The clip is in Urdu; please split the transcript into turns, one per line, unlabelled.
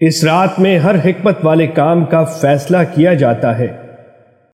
اس رات میں ہر حکمت والے کام کا فیصلہ کیا جاتا ہے۔